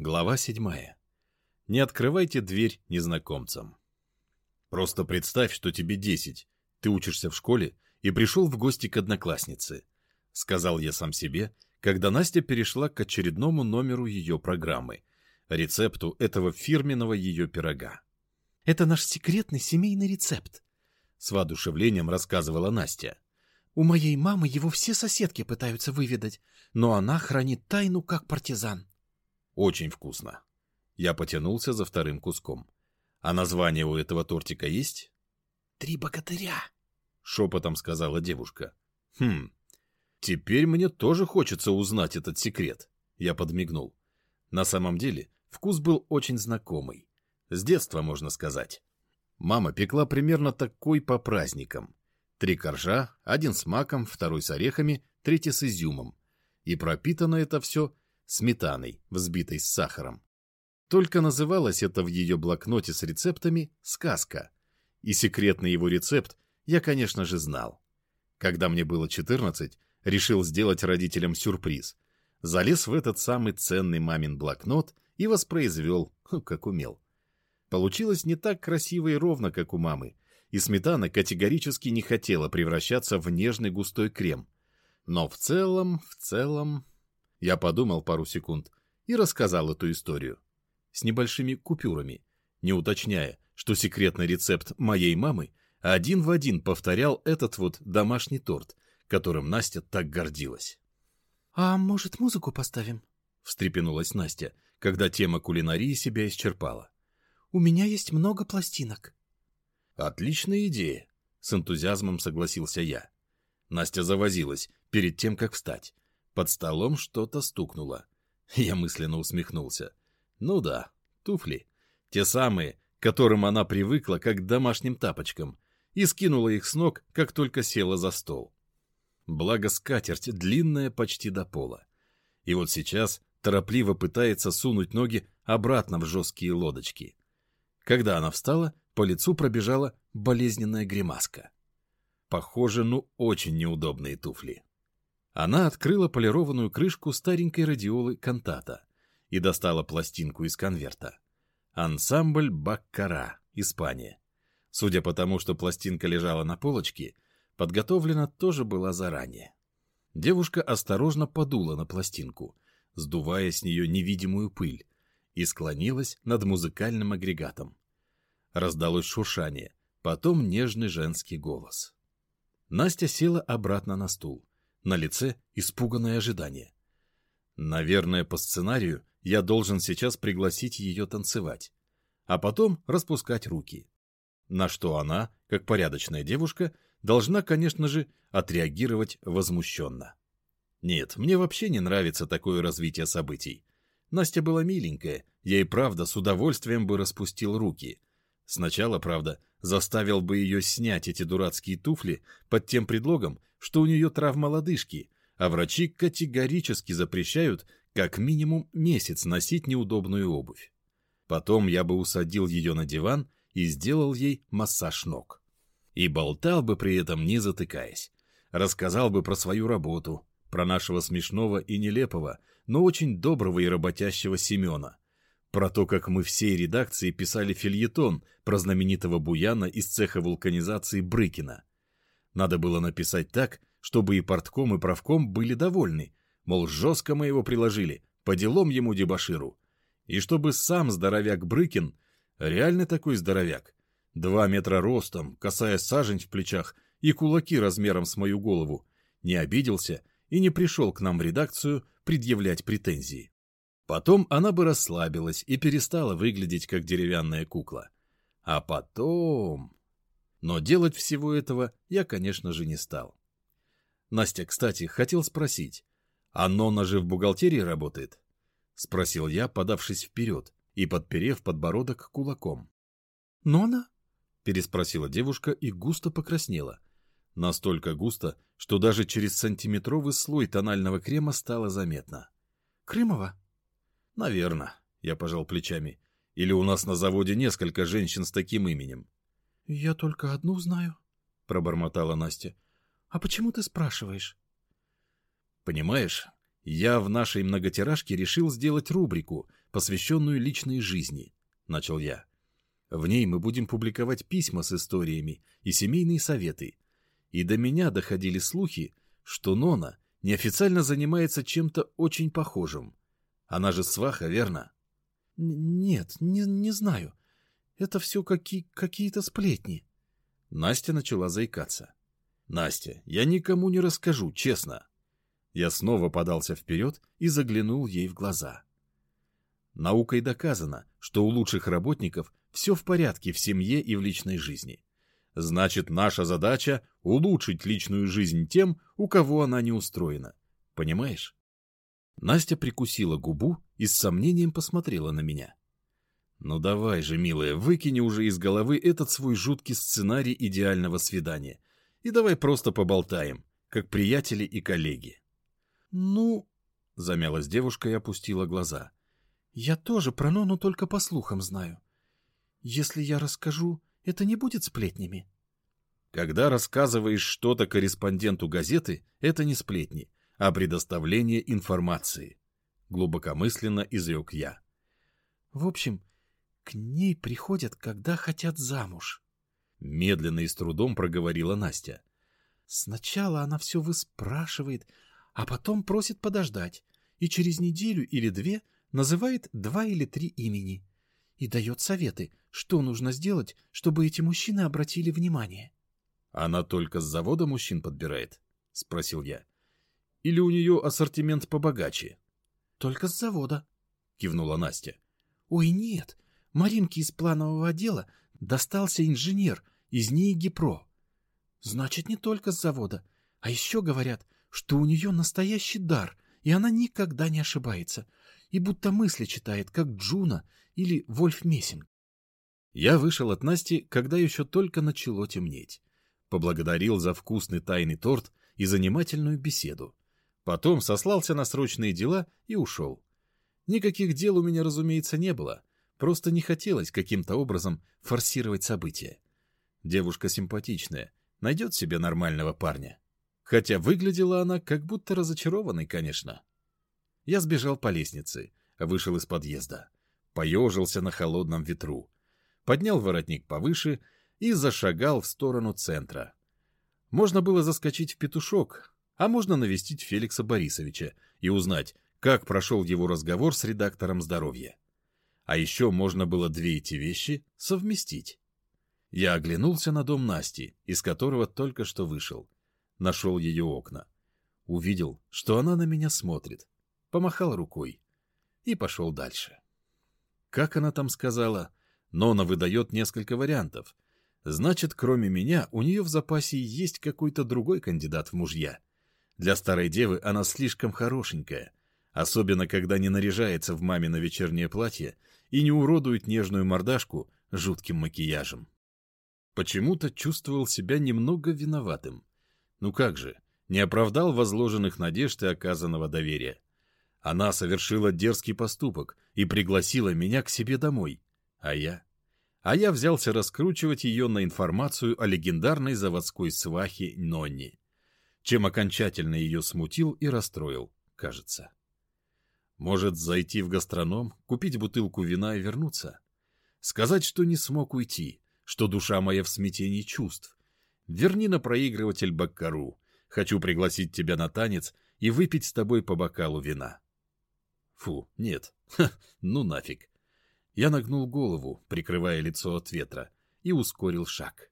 Глава седьмая. Не открывайте дверь незнакомцам. Просто представь, что тебе десять, ты учишься в школе и пришел в гости к однокласснице, сказал я сам себе, когда Настя перешла к очередному номеру ее программы, рецепту этого фирменного ее пирога. Это наш секретный семейный рецепт, с воодушевлением рассказывала Настя. У моей мамы его все соседки пытаются выведать, но она хранит тайну как партизан. Очень вкусно. Я потянулся за вторым куском. А название у этого тортика есть? Три богатыря, шепотом сказала девушка. Хм. Теперь мне тоже хочется узнать этот секрет. Я подмигнул. На самом деле, вкус был очень знакомый. С детства, можно сказать. Мама пекла примерно такой по праздникам. Три коржа, один с маком, второй с орехами, третий с изюмом. И пропитано это все сметаной, взбитой с сахаром. Только называлось это в ее блокноте с рецептами «сказка». И секретный его рецепт я, конечно же, знал. Когда мне было 14, решил сделать родителям сюрприз. Залез в этот самый ценный мамин блокнот и воспроизвел, как умел. Получилось не так красиво и ровно, как у мамы, и сметана категорически не хотела превращаться в нежный густой крем. Но в целом, в целом, я подумал пару секунд и рассказал эту историю. С небольшими купюрами, не уточняя, что секретный рецепт моей мамы один в один повторял этот вот домашний торт, которым Настя так гордилась. «А может, музыку поставим?» — встрепенулась Настя, когда тема кулинарии себя исчерпала. «У меня есть много пластинок». «Отличная идея», — с энтузиазмом согласился я. Настя завозилась перед тем, как встать, под столом что-то стукнуло. Я мысленно усмехнулся. Ну да, туфли. Те самые, к которым она привыкла, как к домашним тапочкам, и скинула их с ног, как только села за стол. Благо скатерть длинная почти до пола. И вот сейчас торопливо пытается сунуть ноги обратно в жесткие лодочки. Когда она встала, по лицу пробежала болезненная гримаска. Похоже, ну очень неудобные туфли. Она открыла полированную крышку старенькой радиолы «Кантата» и достала пластинку из конверта. Ансамбль «Баккара», Испания. Судя по тому, что пластинка лежала на полочке, подготовлена тоже была заранее. Девушка осторожно подула на пластинку, сдувая с нее невидимую пыль, и склонилась над музыкальным агрегатом. Раздалось шуршание, потом нежный женский голос. Настя села обратно на стул на лице испуганное ожидание. Наверное, по сценарию я должен сейчас пригласить ее танцевать, а потом распускать руки. На что она, как порядочная девушка, должна, конечно же, отреагировать возмущенно. Нет, мне вообще не нравится такое развитие событий. Настя была миленькая, я и правда с удовольствием бы распустил руки. Сначала, правда, заставил бы ее снять эти дурацкие туфли под тем предлогом, что у нее травма лодыжки, а врачи категорически запрещают как минимум месяц носить неудобную обувь. Потом я бы усадил ее на диван и сделал ей массаж ног. И болтал бы при этом не затыкаясь. Рассказал бы про свою работу, про нашего смешного и нелепого, но очень доброго и работящего Семена. Про то, как мы всей редакции писали фильетон про знаменитого Буяна из цеха вулканизации Брыкина. Надо было написать так, чтобы и портком, и правком были довольны, мол, жестко мы его приложили, по делам ему дебаширу. И чтобы сам здоровяк Брыкин, реально такой здоровяк, два метра ростом, касая сажень в плечах и кулаки размером с мою голову, не обиделся и не пришел к нам в редакцию предъявлять претензии. Потом она бы расслабилась и перестала выглядеть как деревянная кукла. А потом... Но делать всего этого я, конечно же, не стал. Настя, кстати, хотел спросить, а Нона же в бухгалтерии работает? Спросил я, подавшись вперед и подперев подбородок кулаком. «Нона?» — переспросила девушка и густо покраснела. Настолько густо, что даже через сантиметровый слой тонального крема стало заметно. «Крымова?» «Наверно», — я пожал плечами. «Или у нас на заводе несколько женщин с таким именем?» «Я только одну знаю», — пробормотала Настя. «А почему ты спрашиваешь?» «Понимаешь, Я в нашей многотиражке решил сделать рубрику, посвященную личной жизни, — начал я. В ней мы будем публиковать письма с историями и семейные советы. И до меня доходили слухи, что Нона неофициально занимается чем-то очень похожим. Она же сваха, верно? — Нет, не, не знаю. Это все какие- какие-то сплетни. Настя начала заикаться. — Настя, я никому не расскажу, честно. Я снова подался вперед и заглянул ей в глаза. Наукой доказано, что у лучших работников все в порядке в семье и в личной жизни. Значит, наша задача — улучшить личную жизнь тем, у кого она не устроена. Понимаешь? Настя прикусила губу и с сомнением посмотрела на меня. «Ну давай же, милая, выкини уже из головы этот свой жуткий сценарий идеального свидания. И давай просто поболтаем, как приятели и коллеги». «Ну...» — замялась девушка и опустила глаза. «Я тоже про Нону только по слухам знаю. Если я расскажу, это не будет сплетнями?» Когда рассказываешь что-то корреспонденту газеты, это не сплетни, а предоставление информации. Глубокомысленно изрек я. В общем, к ней приходят, когда хотят замуж. Медленно и с трудом проговорила Настя. Сначала она все выспрашивает, а потом просит подождать, и через неделю или две называет два или три имени и дает советы, что нужно сделать, чтобы эти мужчины обратили внимание. — Она только с завода мужчин подбирает? — спросил я. — Или у нее ассортимент побогаче? — Только с завода, — кивнула Настя. — Ой, нет, Маринке из планового отдела достался инженер из НИИ ГИПРО. Значит, не только с завода, а еще говорят, что у нее настоящий дар, и она никогда не ошибается, и будто мысли читает, как Джуна или Вольф Мессинг. Я вышел от Насти, когда еще только начало темнеть. Поблагодарил за вкусный тайный торт и занимательную беседу. Потом сослался на срочные дела и ушел. Никаких дел у меня, разумеется, не было. Просто не хотелось каким-то образом форсировать события. Девушка симпатичная, найдет себе нормального парня. Хотя выглядела она как будто разочарованной, конечно. Я сбежал по лестнице, вышел из подъезда. Поежился на холодном ветру. Поднял воротник повыше и зашагал в сторону центра. Можно было заскочить в петушок, а можно навестить Феликса Борисовича и узнать, как прошел его разговор с редактором здоровья. А еще можно было две эти вещи совместить. Я оглянулся на дом Насти, из которого только что вышел. Нашел ее окна. Увидел, что она на меня смотрит. Помахал рукой. И пошел дальше. Как она там сказала? Нона выдает несколько вариантов. Значит, кроме меня, у нее в запасе есть какой-то другой кандидат в мужья. Для старой девы она слишком хорошенькая, особенно когда не наряжается в мамино вечернее платье и не уродует нежную мордашку жутким макияжем. Почему-то чувствовал себя немного виноватым. Ну как же, не оправдал возложенных надежд и оказанного доверия. Она совершила дерзкий поступок и пригласила меня к себе домой. А я? А я взялся раскручивать ее на информацию о легендарной заводской свахе Нонни, чем окончательно ее смутил и расстроил, кажется. Может, зайти в гастроном, купить бутылку вина и вернуться? Сказать, что не смог уйти, что душа моя в смятении чувств. Верни на проигрыватель Баккару. Хочу пригласить тебя на танец и выпить с тобой по бокалу вина. Фу, нет. Ха, ну нафиг. Я нагнул голову, прикрывая лицо от ветра, и ускорил шаг.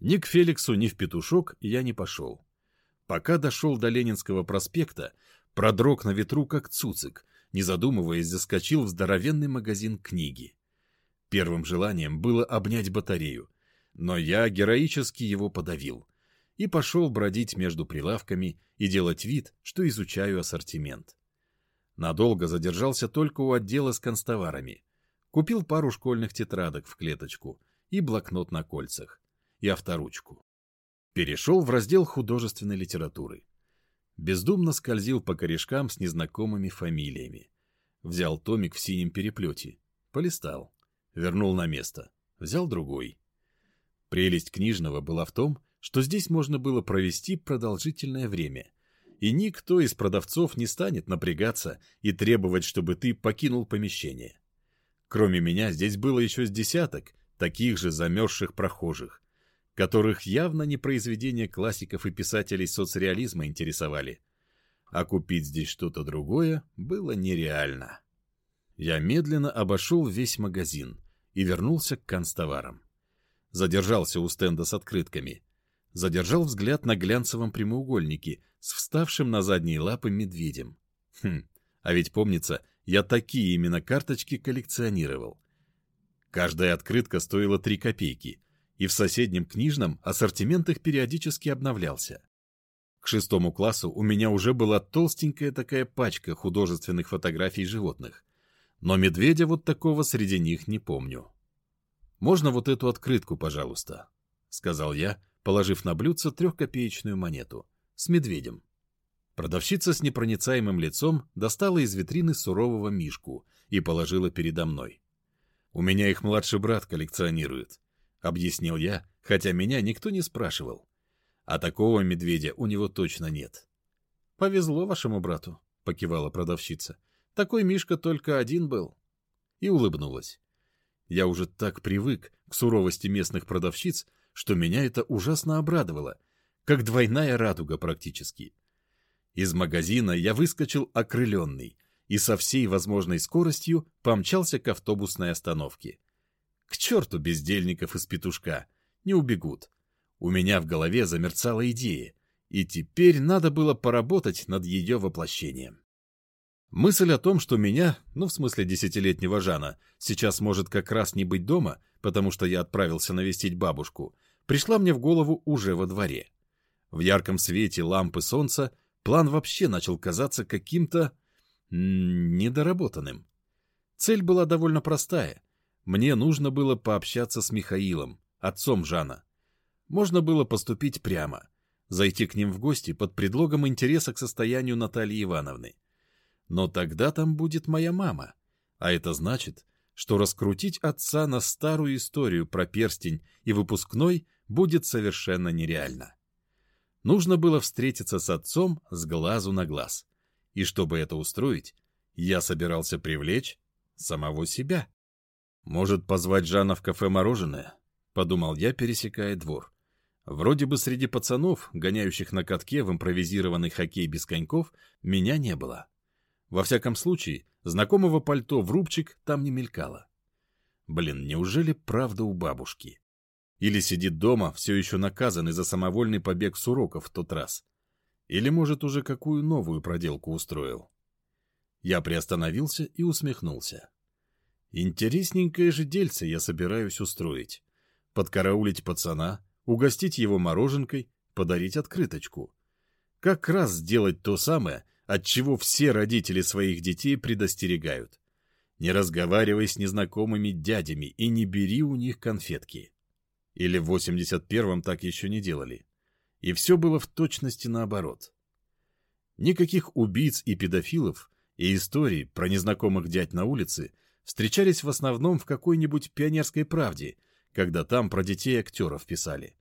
Ни к Феликсу, ни в петушок я не пошел. Пока дошел до Ленинского проспекта, продрог на ветру, как цуцик, не задумываясь, заскочил в здоровенный магазин книги. Первым желанием было обнять батарею, но я героически его подавил и пошел бродить между прилавками и делать вид, что изучаю ассортимент. Надолго задержался только у отдела с констоварами. Купил пару школьных тетрадок в клеточку и блокнот на кольцах, и авторучку. Перешел в раздел художественной литературы. Бездумно скользил по корешкам с незнакомыми фамилиями. Взял томик в синем переплете, полистал, вернул на место, взял другой. Прелесть книжного была в том, что здесь можно было провести продолжительное время и никто из продавцов не станет напрягаться и требовать, чтобы ты покинул помещение. Кроме меня здесь было еще с десяток таких же замерзших прохожих, которых явно не произведения классиков и писателей соцреализма интересовали. А купить здесь что-то другое было нереально. Я медленно обошел весь магазин и вернулся к канцтоварам. Задержался у стенда с открытками. Задержал взгляд на глянцевом прямоугольнике с вставшим на задние лапы медведем. Хм, а ведь помнится, я такие именно карточки коллекционировал. Каждая открытка стоила 3 копейки, и в соседнем книжном ассортимент их периодически обновлялся. К шестому классу у меня уже была толстенькая такая пачка художественных фотографий животных. Но медведя вот такого среди них не помню. «Можно вот эту открытку, пожалуйста?» — сказал я, положив на блюдце трехкопеечную монету. С медведем. Продавщица с непроницаемым лицом достала из витрины сурового мишку и положила передо мной. «У меня их младший брат коллекционирует», — объяснил я, хотя меня никто не спрашивал. А такого медведя у него точно нет. «Повезло вашему брату», — покивала продавщица. «Такой мишка только один был». И улыбнулась. Я уже так привык к суровости местных продавщиц, что меня это ужасно обрадовало, как двойная радуга практически. Из магазина я выскочил окрыленный и со всей возможной скоростью помчался к автобусной остановке. К черту бездельников из петушка, не убегут. У меня в голове замерцала идея, и теперь надо было поработать над ее воплощением. Мысль о том, что меня, ну в смысле десятилетнего Жана, сейчас может как раз не быть дома, потому что я отправился навестить бабушку, пришла мне в голову уже во дворе. В ярком свете лампы солнца план вообще начал казаться каким-то... недоработанным. Цель была довольно простая. Мне нужно было пообщаться с Михаилом, отцом Жана. Можно было поступить прямо, зайти к ним в гости под предлогом интереса к состоянию Натальи Ивановны. Но тогда там будет моя мама, а это значит, что раскрутить отца на старую историю про перстень и выпускной будет совершенно нереально. Нужно было встретиться с отцом с глазу на глаз. И чтобы это устроить, я собирался привлечь самого себя. «Может, позвать Жана в кафе «Мороженое»?» — подумал я, пересекая двор. Вроде бы среди пацанов, гоняющих на катке в импровизированный хоккей без коньков, меня не было. Во всяком случае, знакомого пальто в рубчик там не мелькало. Блин, неужели правда у бабушки? Или сидит дома, все еще наказанный за самовольный побег с уроков в тот раз. Или, может, уже какую новую проделку устроил. Я приостановился и усмехнулся. Интересненькое же дельце я собираюсь устроить. Подкараулить пацана, угостить его мороженкой, подарить открыточку. Как раз сделать то самое, от чего все родители своих детей предостерегают. Не разговаривай с незнакомыми дядями и не бери у них конфетки. Или в 81-м так еще не делали. И все было в точности наоборот. Никаких убийц и педофилов и историй про незнакомых дядь на улице встречались в основном в какой-нибудь пионерской правде, когда там про детей актеров писали.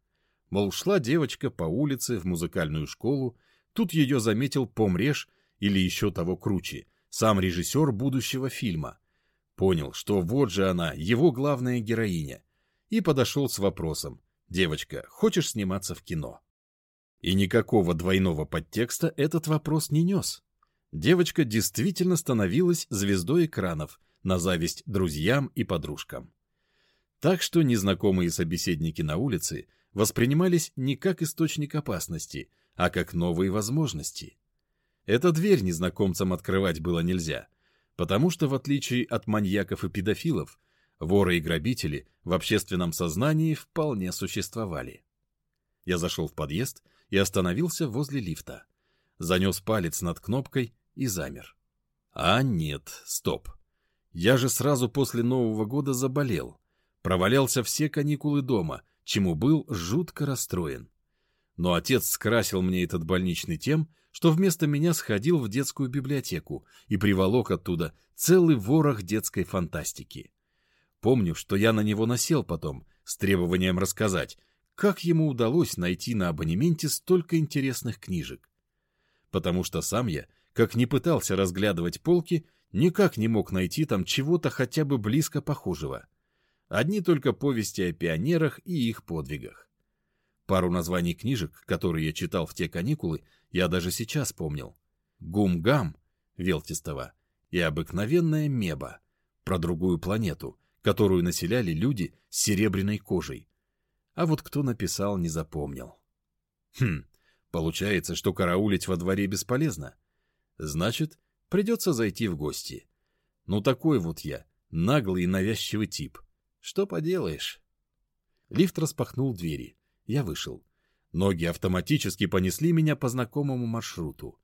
Мол, шла девочка по улице в музыкальную школу, тут ее заметил помреж или еще того круче, сам режиссер будущего фильма. Понял, что вот же она, его главная героиня, и подошел с вопросом «Девочка, хочешь сниматься в кино?» И никакого двойного подтекста этот вопрос не нес. Девочка действительно становилась звездой экранов, на зависть друзьям и подружкам. Так что незнакомые собеседники на улице воспринимались не как источник опасности, а как новые возможности. Эта дверь незнакомцам открывать было нельзя, потому что, в отличие от маньяков и педофилов, Воры и грабители в общественном сознании вполне существовали. Я зашел в подъезд и остановился возле лифта. Занес палец над кнопкой и замер. А нет, стоп. Я же сразу после Нового года заболел. Провалялся все каникулы дома, чему был жутко расстроен. Но отец скрасил мне этот больничный тем, что вместо меня сходил в детскую библиотеку и приволок оттуда целый ворох детской фантастики. Помню, что я на него насел потом, с требованием рассказать, как ему удалось найти на абонементе столько интересных книжек. потому что сам я, как не пытался разглядывать полки, никак не мог найти там чего-то хотя бы близко похожего. Одни только повести о пионерах и их подвигах. Пару названий книжек, которые я читал в те каникулы, я даже сейчас помнил. «Гум-гам» Велтистова и «Обыкновенная меба» про другую планету, которую населяли люди с серебряной кожей. А вот кто написал, не запомнил. Хм, получается, что караулить во дворе бесполезно. Значит, придется зайти в гости. Ну такой вот я, наглый и навязчивый тип. Что поделаешь? Лифт распахнул двери. Я вышел. Ноги автоматически понесли меня по знакомому маршруту.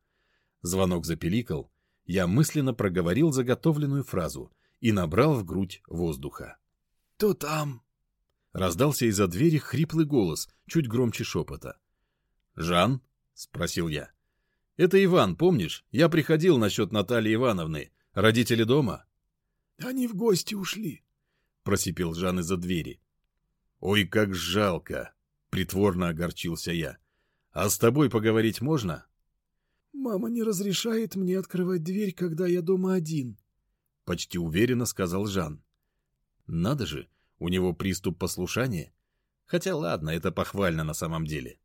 Звонок запеликал. Я мысленно проговорил заготовленную фразу и набрал в грудь воздуха. «Кто там?» Раздался из-за двери хриплый голос, чуть громче шепота. «Жан?» — спросил я. «Это Иван, помнишь? Я приходил насчет Натальи Ивановны. Родители дома?» «Они в гости ушли», — просипел Жан из-за двери. «Ой, как жалко!» — притворно огорчился я. «А с тобой поговорить можно?» «Мама не разрешает мне открывать дверь, когда я дома один», — почти уверенно сказал Жан. «Надо же, у него приступ послушания. Хотя ладно, это похвально на самом деле».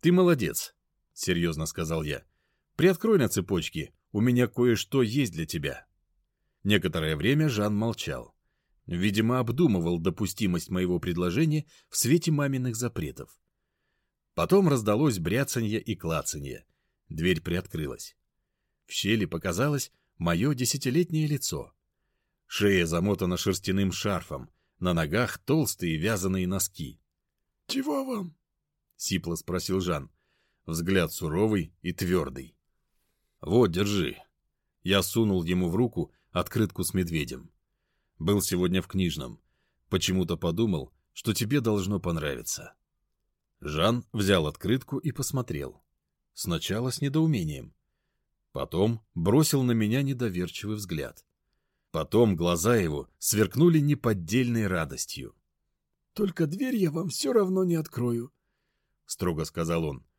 «Ты молодец», — серьезно сказал я. «Приоткрой на цепочке, у меня кое-что есть для тебя». Некоторое время Жан молчал. Видимо, обдумывал допустимость моего предложения в свете маминых запретов. Потом раздалось бряцанье и клацанье. Дверь приоткрылась. В щели показалось мое десятилетнее лицо. Шея замотана шерстяным шарфом, на ногах толстые вязаные носки. — Чего вам? — сипло спросил Жан. Взгляд суровый и твердый. — Вот, держи. Я сунул ему в руку открытку с медведем. Был сегодня в книжном. Почему-то подумал, что тебе должно понравиться. Жан взял открытку и посмотрел. Сначала с недоумением. Потом бросил на меня недоверчивый взгляд. Потом глаза его сверкнули неподдельной радостью. — Только дверь я вам все равно не открою, — строго сказал он. —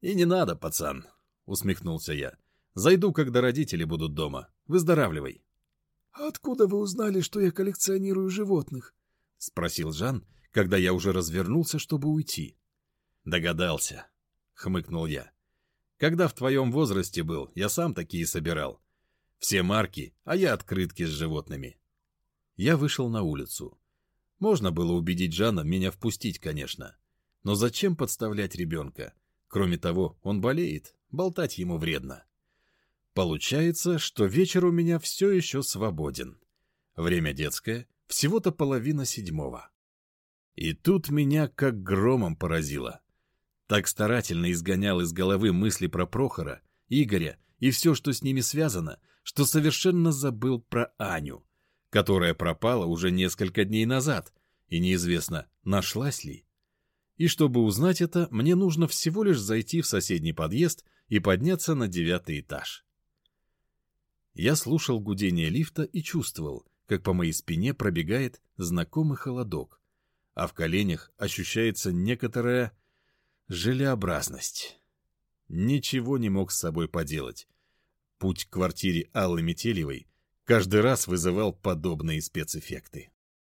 И не надо, пацан, — усмехнулся я. — Зайду, когда родители будут дома. Выздоравливай. — А откуда вы узнали, что я коллекционирую животных? — спросил Жан, когда я уже развернулся, чтобы уйти. — Догадался, — хмыкнул я. Когда в твоем возрасте был, я сам такие собирал. Все марки, а я открытки с животными. Я вышел на улицу. Можно было убедить Жана меня впустить, конечно. Но зачем подставлять ребенка? Кроме того, он болеет, болтать ему вредно. Получается, что вечер у меня все еще свободен. Время детское, всего-то половина седьмого. И тут меня как громом поразило. Так старательно изгонял из головы мысли про Прохора, Игоря и все, что с ними связано, что совершенно забыл про Аню, которая пропала уже несколько дней назад, и неизвестно, нашлась ли. И чтобы узнать это, мне нужно всего лишь зайти в соседний подъезд и подняться на девятый этаж. Я слушал гудение лифта и чувствовал, как по моей спине пробегает знакомый холодок, а в коленях ощущается некоторая Желеобразность. Ничего не мог с собой поделать. Путь к квартире Аллы Метелевой каждый раз вызывал подобные спецэффекты.